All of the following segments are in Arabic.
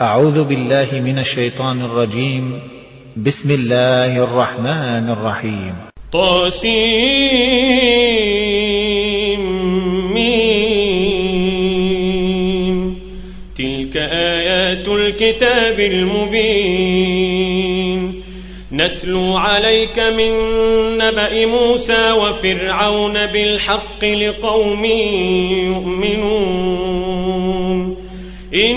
أعوذ بالله من الشيطان الرجيم. بسم الله الرحمن الرحيم. طاسيم. تلك آيات الكتاب المبين. نتلو عليك من نبأ موسى وفرعون بالحق لقوم يؤمنون. إن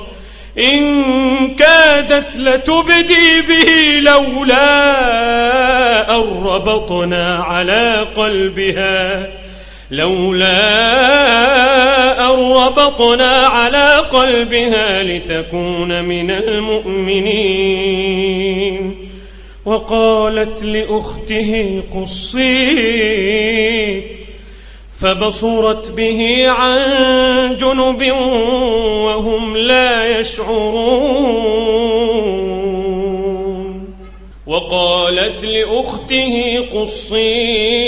إن كادت لتبدي به لولا أن ربطنا على قلبها. لولا أن ربطنا على قلبها لتكون من المؤمنين. وقالت لأخته قصيه فبصرت به عن جنب وهم لا يشعرون. وقالت لأخته قصيه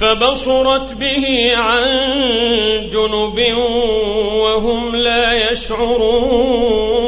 فبصرت به عن جنب وهم لا يشعرون.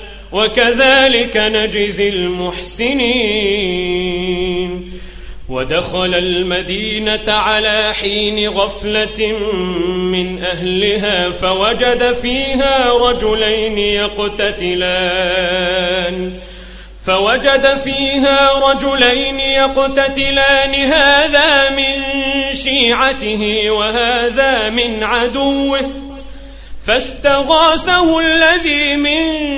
وكذلك نجزي المحسنين. ودخل المدينة على حين غفلة من أهلها فوجد فيها رجلين يقتتلان. فوجد فيها رجلين يقتتلان هذا من شيعته وهذا من عدوه. فاستغاثه الذي من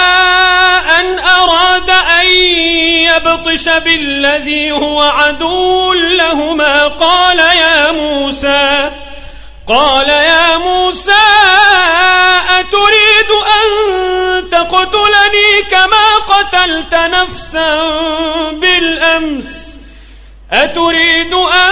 يبطش بالذي هو عدو لهما. قال يا موسى قال يا موسى أتريد أن تقتلني كما قتلت نفسا بالأمس؟ أتريد أن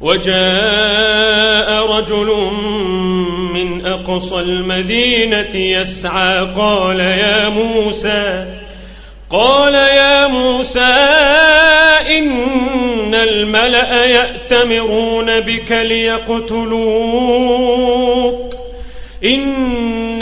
وجاء رجل من أقصى المدينة يسعى قال يا موسى قال يا موسى إن الملأ يأتمرون بك ليقتلوك إن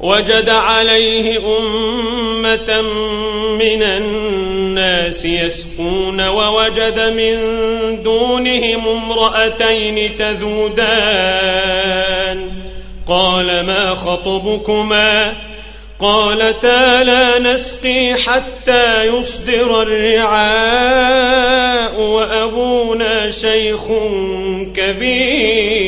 وجد عليه أمة من الناس يسقون ووجد من دونهم امرأتين تذودان. قال ما خطبكما؟ قالتا لا نسقي حتى يصدر الرعاء وأبونا شيخ كبير.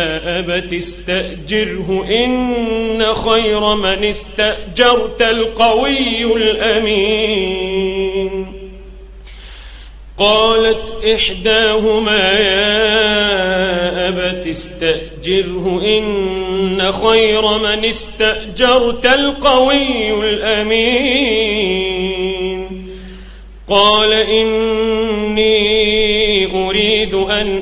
أبت استأجره إن خير من استأجرت القوي الأمين. قالت إحداهما يا أبت استأجره إن خير من استأجرت القوي الأمين. قال إني أريد أن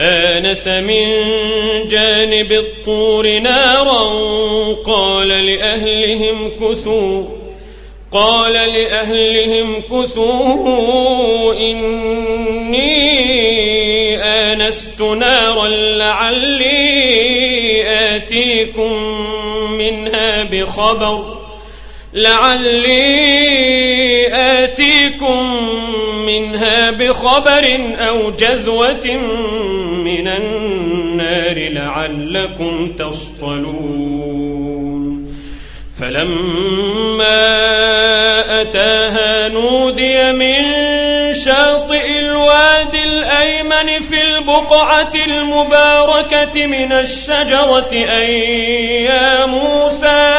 آنس من جانب الطور نارا قال لأهلهم كثوا قال لأهلهم كثوا إني آنست نارا لعلي آتيكم منها بخبر لعلي منها بخبر أو جذوة من النار لعلكم تصطلون. فلما أتاها نودي من شاطئ الوادي الأيمن في البقعة المباركة من الشجرة أي يا موسى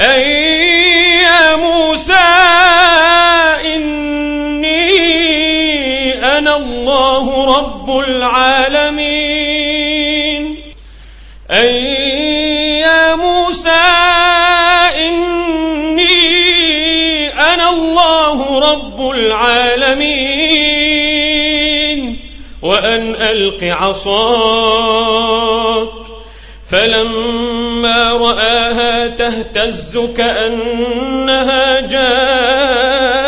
أي يا موسى رب العالمين. أي يا موسى إني أنا الله رب العالمين. وأن ألق عصاك فلما رآها تهتز كأنها جان.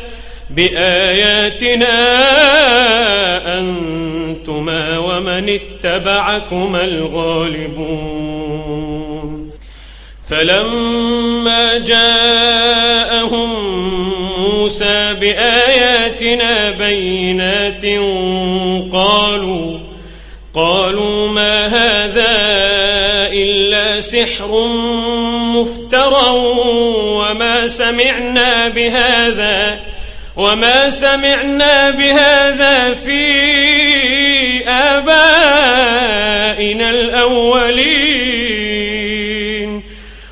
بآياتنا أنتما ومن اتبعكما الغالبون. فلما جاءهم موسى بآياتنا بينات قالوا قالوا ما هذا إلا سحر مفترى وما سمعنا بهذا وما سمعنا بهذا في آبائنا الأولين.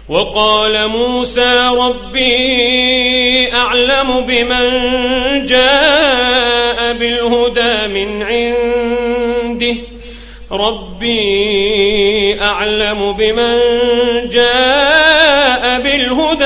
وقال موسى ربي أعلم بمن جاء بالهدى من عنده. ربي أعلم بمن جاء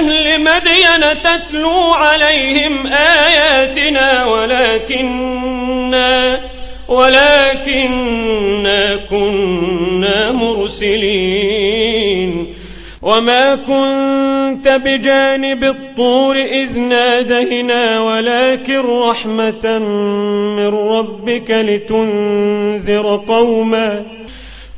أهل مدين تتلو عليهم آياتنا ولكننا ولكننا كنا مرسلين. وما كنت بجانب الطور إذ نادينا ولكن رحمة من ربك لتنذر قوما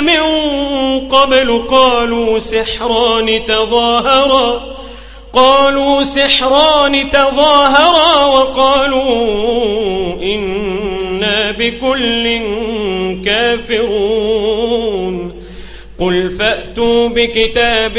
من قبل قالوا سحران تظاهرا قالوا سحران تظاهرا وقالوا إنا بكل كافرون. قل فأتوا بكتاب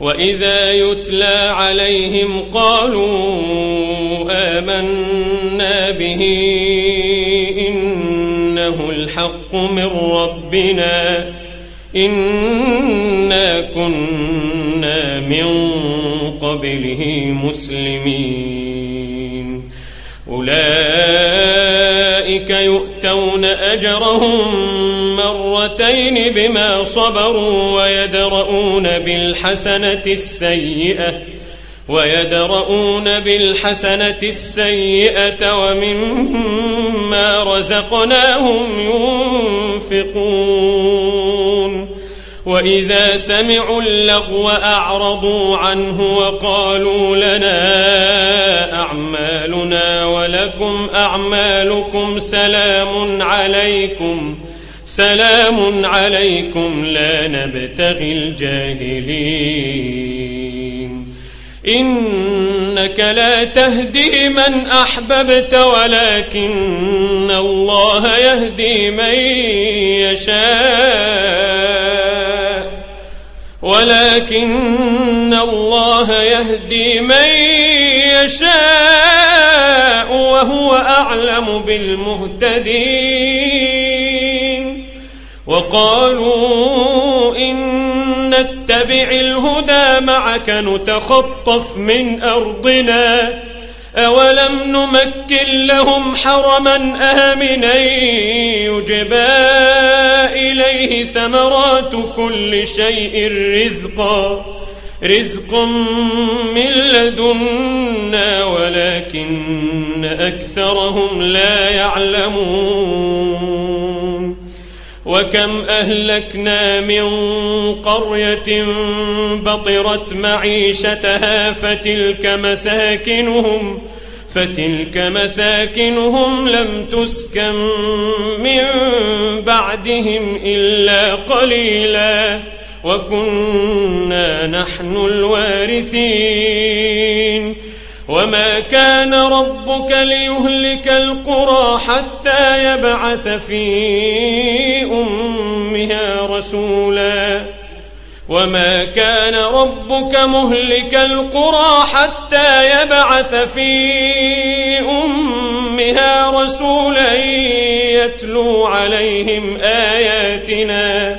وإذا يتلى عليهم قالوا آمنا به إنه الحق من ربنا إنا كنا من قبله مسلمين. أولئك يؤتون أجرهم مرتين بما صبروا ويدرؤون بالحسنة السيئة ويدرؤون بالحسنة السيئة ومما رزقناهم ينفقون. وإذا سمعوا اللغو أعرضوا عنه وقالوا لنا أعمالنا ولكم أعمالكم سلام عليكم. سلام عليكم لا نبتغي الجاهلين. إنك لا تهدي من أحببت ولكن الله يهدي من يشاء. ولكن الله يهدي من يشاء وهو أعلم بالمهتدين. وقالوا إن نتبع الهدى معك نتخطف من أرضنا. أولم نمكن لهم حرما آمنا يجبى إليه ثمرات كل شيء رزقا. رزق من لدنا ولكن أكثرهم لا يعلمون. وكم أهلكنا من قرية بطرت معيشتها فتلك مساكنهم فتلك مساكنهم لم تسكن من بعدهم إلا قليلا وكنا نحن الوارثين وما كان ربك ليهلك القرى حتى يبعث في أمها رسولا. وما كان ربك مهلك القرى حتى يبعث في أمها رسولا يتلو عليهم آياتنا.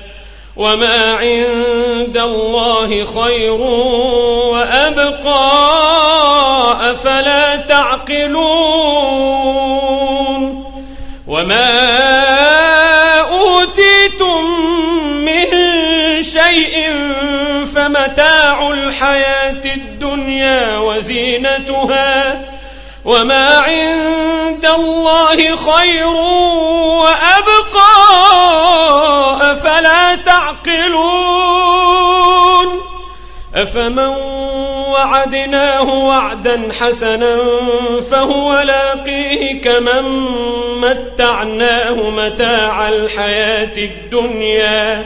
وما عند الله خير وأبقى أفلا تعقلون وما أوتيتم من شيء فمتاع الحياة الدنيا وزينتها وما عند الله خير وأبقى أفلا تعقلون أفمن وعدناه وعدا حسنا فهو لاقيه كمن متعناه متاع الحياة الدنيا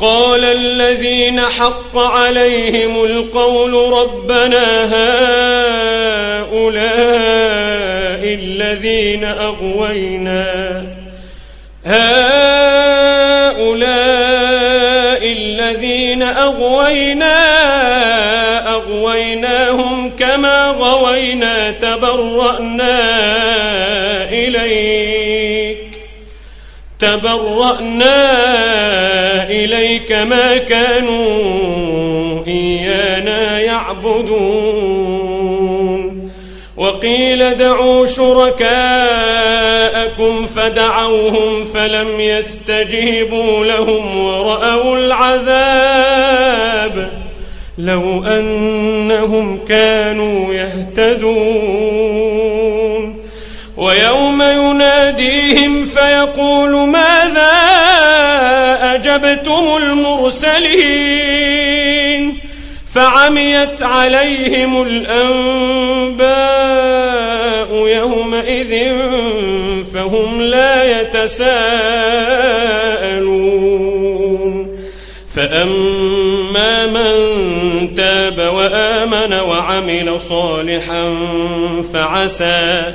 قال الذين حق عليهم القول ربنا هؤلاء الذين أغوينا. هؤلاء الذين أغوينا أغويناهم كما غوينا تبرأنا إليك. تبرأنا إليك ما كانوا إيانا يعبدون. وقيل دعوا شركاءكم فدعوهم فلم يستجيبوا لهم ورأوا العذاب. لو أنهم كانوا يهتدون. ويوم يناديهم فيقول ماذا أجبتم المرسلين فعميت عليهم الأنباء يومئذ فهم لا يتساءلون فأما من تاب وآمن وعمل صالحا فعسى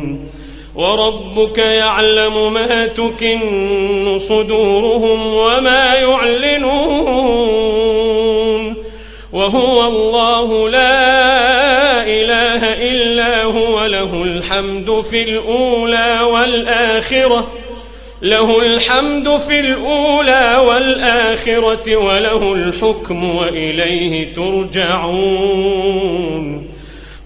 وربك يعلم ما تكن صدورهم وما يعلنون. وهو الله لا إله إلا هو له الحمد في الأولى والآخرة له الحمد في الأولى والآخرة وله الحكم وإليه ترجعون.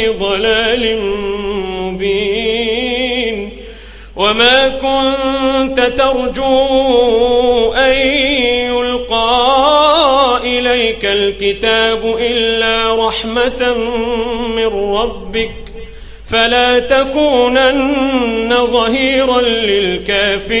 في ضلال مبين. وما كنت ترجو أن يلقى إليك الكتاب إلا رحمة من ربك. فلا تكونن ظهيرا للكافرين.